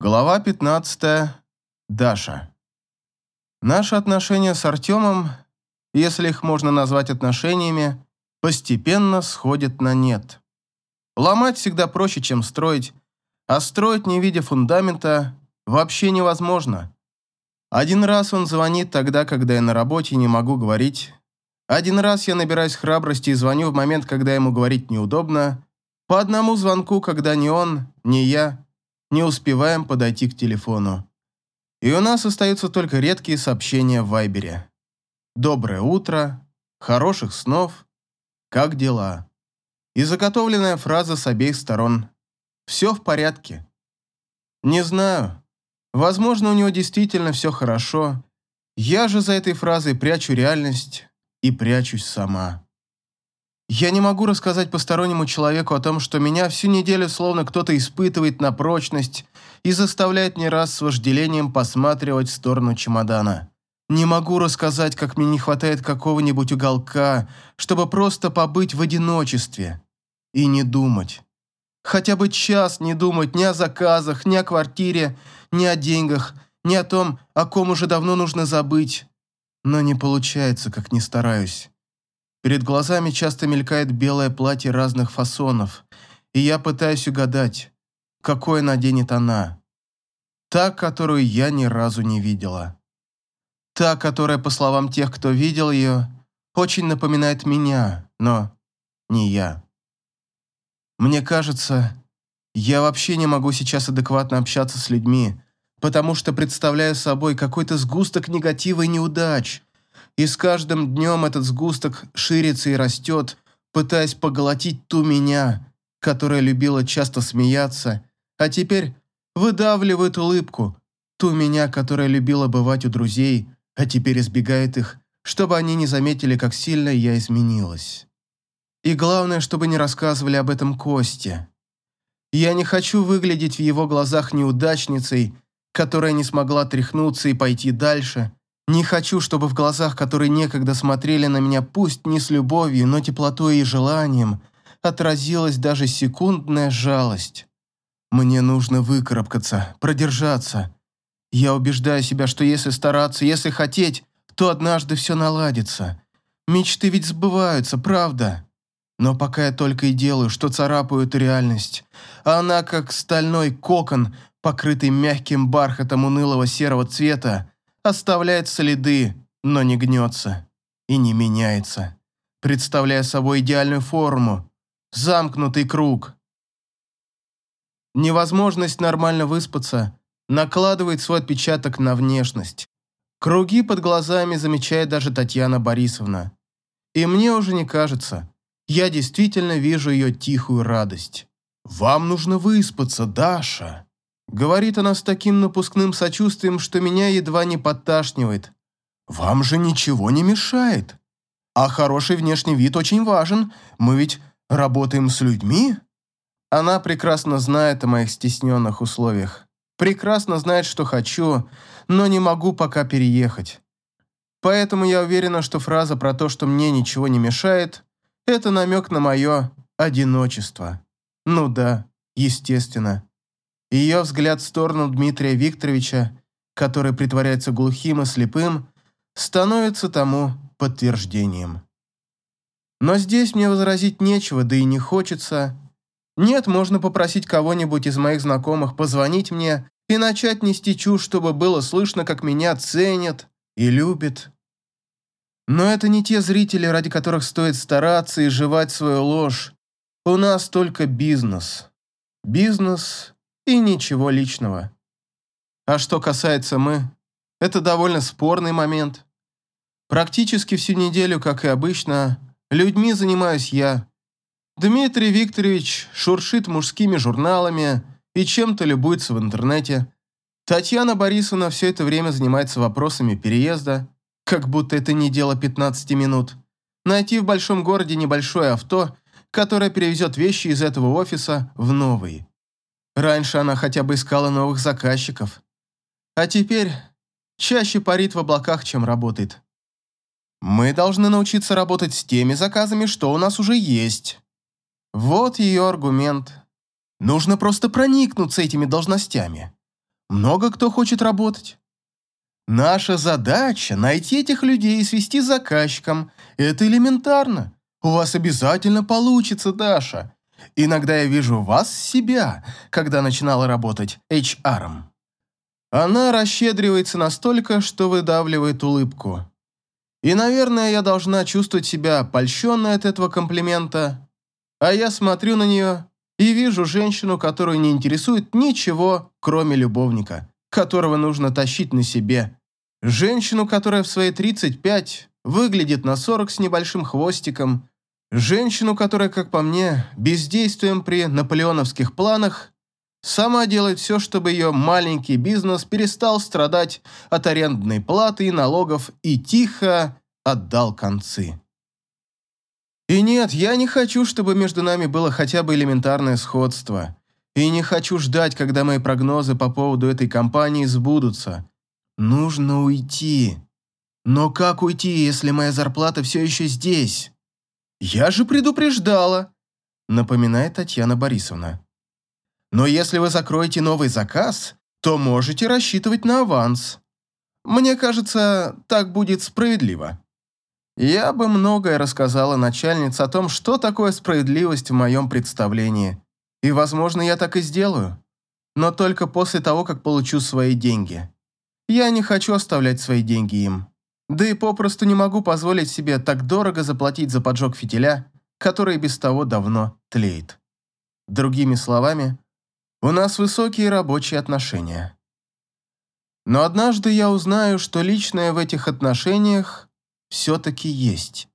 Глава 15. Даша. Наши отношения с Артемом, если их можно назвать отношениями, постепенно сходят на нет. Ломать всегда проще, чем строить, а строить, не видя фундамента, вообще невозможно. Один раз он звонит тогда, когда я на работе не могу говорить. Один раз я набираюсь храбрости и звоню в момент, когда ему говорить неудобно. По одному звонку, когда ни он, ни я не успеваем подойти к телефону. И у нас остаются только редкие сообщения в Вайбере. «Доброе утро», «Хороших снов», «Как дела?» И заготовленная фраза с обеих сторон. «Все в порядке». Не знаю. Возможно, у него действительно все хорошо. Я же за этой фразой прячу реальность и прячусь сама. Я не могу рассказать постороннему человеку о том, что меня всю неделю словно кто-то испытывает на прочность и заставляет не раз с вожделением посматривать в сторону чемодана. Не могу рассказать, как мне не хватает какого-нибудь уголка, чтобы просто побыть в одиночестве и не думать. Хотя бы час не думать ни о заказах, ни о квартире, ни о деньгах, ни о том, о ком уже давно нужно забыть. Но не получается, как ни стараюсь. Перед глазами часто мелькает белое платье разных фасонов, и я пытаюсь угадать, какое наденет она. Та, которую я ни разу не видела. Та, которая, по словам тех, кто видел ее, очень напоминает меня, но не я. Мне кажется, я вообще не могу сейчас адекватно общаться с людьми, потому что представляю собой какой-то сгусток негатива и неудач, и с каждым днем этот сгусток ширится и растет, пытаясь поглотить ту меня, которая любила часто смеяться, а теперь выдавливает улыбку, ту меня, которая любила бывать у друзей, а теперь избегает их, чтобы они не заметили, как сильно я изменилась. И главное, чтобы не рассказывали об этом Косте. Я не хочу выглядеть в его глазах неудачницей, которая не смогла тряхнуться и пойти дальше, не хочу, чтобы в глазах, которые некогда смотрели на меня, пусть не с любовью, но теплотой и желанием, отразилась даже секундная жалость. Мне нужно выкарабкаться, продержаться. Я убеждаю себя, что если стараться, если хотеть, то однажды все наладится. Мечты ведь сбываются, правда? Но пока я только и делаю, что царапаю эту реальность, а она, как стальной кокон, покрытый мягким бархатом унылого серого цвета, оставляет следы, но не гнется и не меняется, представляя собой идеальную форму, замкнутый круг. Невозможность нормально выспаться накладывает свой отпечаток на внешность. Круги под глазами замечает даже Татьяна Борисовна. И мне уже не кажется, я действительно вижу ее тихую радость. «Вам нужно выспаться, Даша», Говорит она с таким напускным сочувствием, что меня едва не подташнивает. «Вам же ничего не мешает. А хороший внешний вид очень важен. Мы ведь работаем с людьми». Она прекрасно знает о моих стесненных условиях. Прекрасно знает, что хочу, но не могу пока переехать. Поэтому я уверена, что фраза про то, что мне ничего не мешает, это намек на мое одиночество. Ну да, естественно. Ее взгляд в сторону Дмитрия Викторовича, который притворяется глухим и слепым, становится тому подтверждением. Но здесь мне возразить нечего, да и не хочется. Нет, можно попросить кого-нибудь из моих знакомых позвонить мне и начать нести чушь, чтобы было слышно, как меня ценят и любят. Но это не те зрители, ради которых стоит стараться и жевать свою ложь. У нас только бизнес. Бизнес и ничего личного. А что касается мы, это довольно спорный момент. Практически всю неделю, как и обычно, людьми занимаюсь я. Дмитрий Викторович шуршит мужскими журналами и чем-то любуется в интернете. Татьяна Борисовна все это время занимается вопросами переезда, как будто это не дело 15 минут. Найти в большом городе небольшое авто, которое перевезет вещи из этого офиса в новый. Раньше она хотя бы искала новых заказчиков. А теперь чаще парит в облаках, чем работает. Мы должны научиться работать с теми заказами, что у нас уже есть. Вот ее аргумент. Нужно просто проникнуться этими должностями. много кто хочет работать. Наша задача – найти этих людей и свести с заказчиком. Это элементарно. У вас обязательно получится, Даша. Иногда я вижу вас себя, когда начинала работать HR. -ом. Она расщедривается настолько, что выдавливает улыбку. И, наверное, я должна чувствовать себя польщенной от этого комплимента, а я смотрю на нее и вижу женщину, которую не интересует ничего, кроме любовника, которого нужно тащить на себе. Женщину, которая в свои 35 выглядит на 40 с небольшим хвостиком. Женщину, которая, как по мне, бездействием при наполеоновских планах сама делает все, чтобы ее маленький бизнес перестал страдать от арендной платы и налогов и тихо отдал концы. И нет, я не хочу, чтобы между нами было хотя бы элементарное сходство. И не хочу ждать, когда мои прогнозы по поводу этой компании сбудутся. Нужно уйти. Но как уйти, если моя зарплата все еще здесь? Я же предупреждала, напоминает Татьяна Борисовна. Но если вы закроете новый заказ, то можете рассчитывать на аванс. Мне кажется, так будет справедливо. Я бы многое рассказала начальнице о том, что такое справедливость в моем представлении. И, возможно, я так и сделаю. Но только после того, как получу свои деньги. Я не хочу оставлять свои деньги им. Да и попросту не могу позволить себе так дорого заплатить за поджог фитиля, который без того давно тлеет. Другими словами, у нас высокие рабочие отношения. Но однажды я узнаю, что личное в этих отношениях все-таки есть.